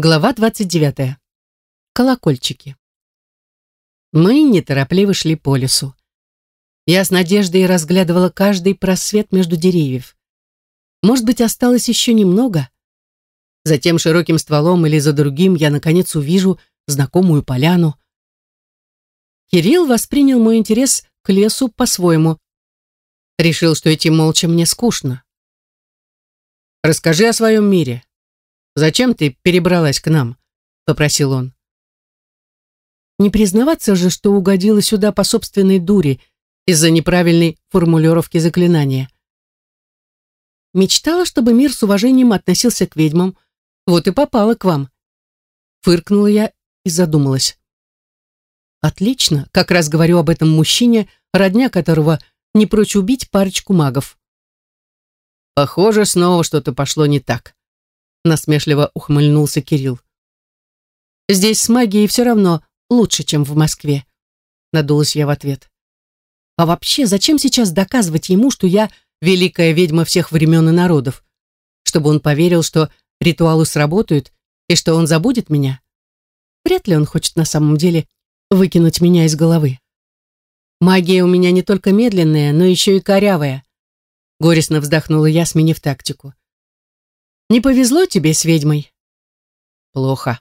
Глава 29. Колокольчики. Мы неторопливо шли по лесу. Я с надеждой разглядывала каждый просвет между деревьев. Может быть, осталось еще немного? Затем широким стволом или за другим я, наконец, увижу знакомую поляну. Кирилл воспринял мой интерес к лесу по-своему. Решил, что идти молча мне скучно. «Расскажи о своем мире», «Зачем ты перебралась к нам?» — попросил он. Не признаваться же, что угодила сюда по собственной дуре из-за неправильной формулировки заклинания. Мечтала, чтобы мир с уважением относился к ведьмам. Вот и попала к вам. Фыркнула я и задумалась. Отлично, как раз говорю об этом мужчине, родня которого не прочь убить парочку магов. Похоже, снова что-то пошло не так насмешливо ухмыльнулся Кирилл. Здесь с магией все равно лучше, чем в Москве, надулась я в ответ. А вообще, зачем сейчас доказывать ему, что я великая ведьма всех времен и народов? Чтобы он поверил, что ритуалы сработают и что он забудет меня? Вряд ли он хочет на самом деле выкинуть меня из головы. Магия у меня не только медленная, но еще и корявая. Горестно вздохнула я, сменив тактику. Не повезло тебе с ведьмой? Плохо.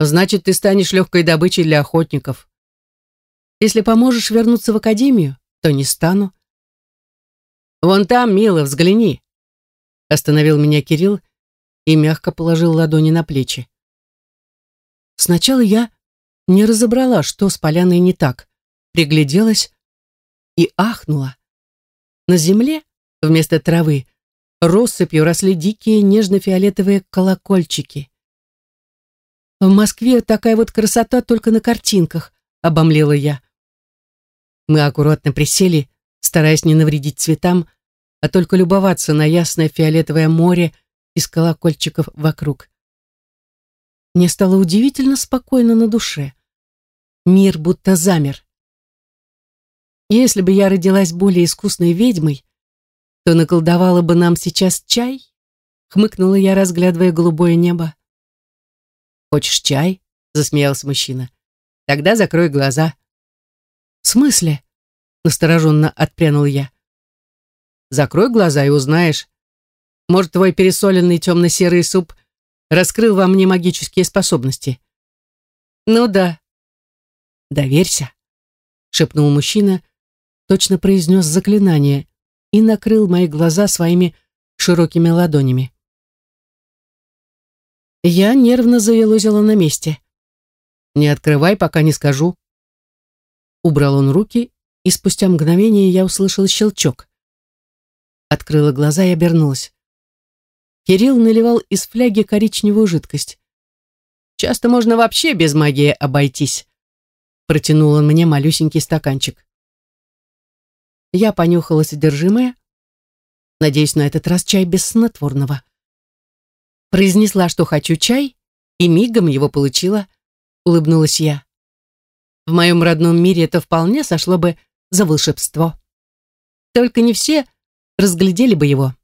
Значит, ты станешь легкой добычей для охотников. Если поможешь вернуться в академию, то не стану. Вон там, мило, взгляни. Остановил меня Кирилл и мягко положил ладони на плечи. Сначала я не разобрала, что с поляной не так, пригляделась и ахнула. На земле вместо травы россыпью росли дикие нежно-фиолетовые колокольчики. В Москве такая вот красота только на картинках, обомлела я. Мы аккуратно присели, стараясь не навредить цветам, а только любоваться на ясное фиолетовое море из колокольчиков вокруг. Мне стало удивительно спокойно на душе. Мир будто замер. Если бы я родилась более искусной ведьмой, то наколдовала бы нам сейчас чай?» Хмыкнула я, разглядывая голубое небо. «Хочешь чай?» — засмеялся мужчина. «Тогда закрой глаза». «В смысле?» — настороженно отпрянул я. «Закрой глаза и узнаешь. Может, твой пересоленный темно-серый суп раскрыл во мне магические способности?» «Ну да». «Доверься», — шепнул мужчина, точно произнес заклинание, и накрыл мои глаза своими широкими ладонями. Я нервно заелозила на месте. «Не открывай, пока не скажу». Убрал он руки, и спустя мгновение я услышала щелчок. Открыла глаза и обернулась. Кирилл наливал из фляги коричневую жидкость. «Часто можно вообще без магии обойтись», протянул он мне малюсенький стаканчик. Я понюхала содержимое. Надеюсь, на этот раз чай без снотворного. Произнесла, что хочу чай, и мигом его получила, улыбнулась я. В моем родном мире это вполне сошло бы за волшебство. Только не все разглядели бы его.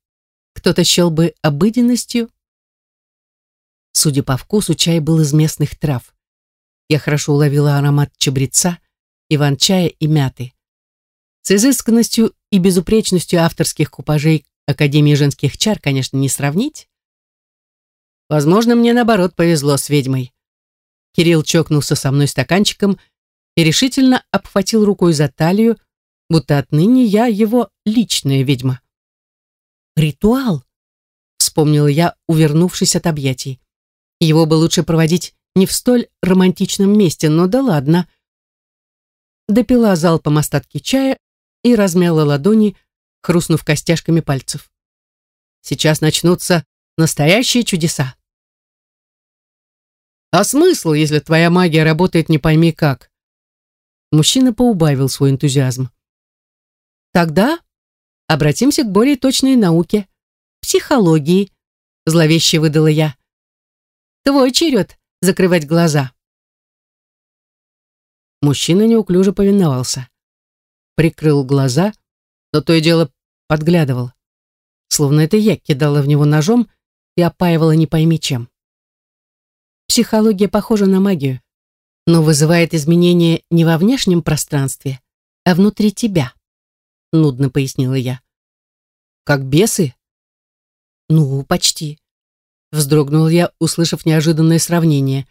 Кто-то счел бы обыденностью. Судя по вкусу, чай был из местных трав. Я хорошо уловила аромат чабреца, иван-чая и мяты. С изысканностью и безупречностью авторских купажей Академии женских чар, конечно, не сравнить. Возможно, мне наоборот повезло с ведьмой. Кирилл чокнулся со мной стаканчиком и решительно обхватил рукой за талию, будто отныне я его личная ведьма. «Ритуал», — вспомнила я, увернувшись от объятий. Его бы лучше проводить не в столь романтичном месте, но да ладно. Допила залпом остатки чая и размяла ладони, хрустнув костяшками пальцев. Сейчас начнутся настоящие чудеса. А смысл, если твоя магия работает не пойми как? Мужчина поубавил свой энтузиазм. Тогда обратимся к более точной науке, психологии, зловеще выдала я. Твой черед закрывать глаза. Мужчина неуклюже повиновался прикрыл глаза, но то и дело подглядывал. Словно это я кидала в него ножом и опаивала не пойми чем. Психология похожа на магию, но вызывает изменения не во внешнем пространстве, а внутри тебя, нудно пояснила я. Как бесы? Ну, почти. Вздрогнул я, услышав неожиданное сравнение.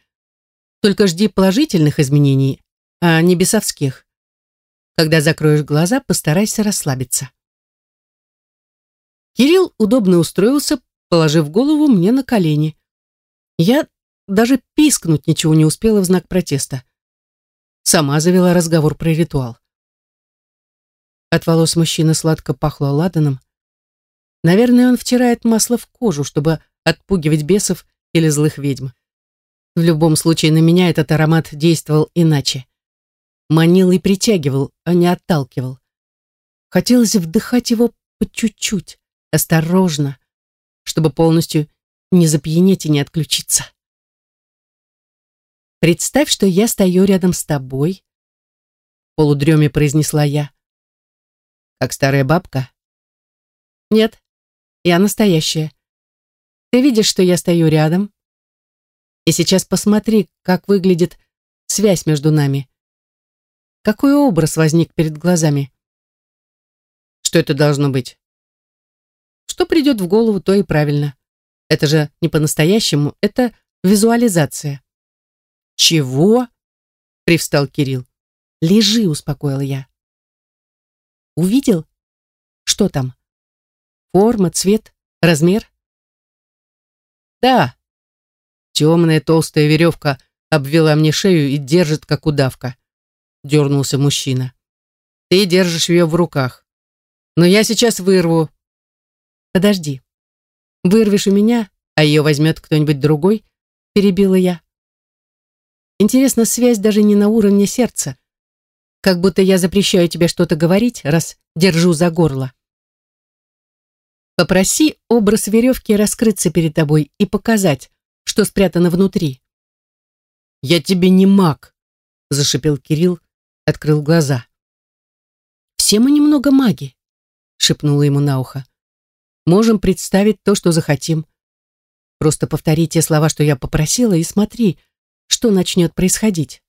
Только жди положительных изменений, а не бесовских. Когда закроешь глаза, постарайся расслабиться. Кирилл удобно устроился, положив голову мне на колени. Я даже пискнуть ничего не успела в знак протеста. Сама завела разговор про ритуал. От волос мужчины сладко пахло ладаном. Наверное, он втирает масло в кожу, чтобы отпугивать бесов или злых ведьм. В любом случае на меня этот аромат действовал иначе. Манил и притягивал, а не отталкивал. Хотелось вдыхать его по чуть-чуть, осторожно, чтобы полностью не запьянеть и не отключиться. «Представь, что я стою рядом с тобой», — полудреме произнесла я. «Как старая бабка?» «Нет, я настоящая. Ты видишь, что я стою рядом? И сейчас посмотри, как выглядит связь между нами. Какой образ возник перед глазами? Что это должно быть? Что придет в голову, то и правильно. Это же не по-настоящему, это визуализация. Чего? Привстал Кирилл. Лежи, успокоила я. Увидел? Что там? Форма, цвет, размер? Да. Темная толстая веревка обвела мне шею и держит, как удавка. Дернулся мужчина. Ты держишь ее в руках. Но я сейчас вырву. Подожди. Вырвешь у меня, а ее возьмет кто-нибудь другой? Перебила я. Интересно, связь даже не на уровне сердца. Как будто я запрещаю тебе что-то говорить, раз держу за горло. Попроси образ веревки раскрыться перед тобой и показать, что спрятано внутри. «Я тебе не маг», — зашипел Кирилл, открыл глаза. «Все мы немного маги», — шепнула ему на ухо. «Можем представить то, что захотим. Просто повтори те слова, что я попросила, и смотри, что начнет происходить».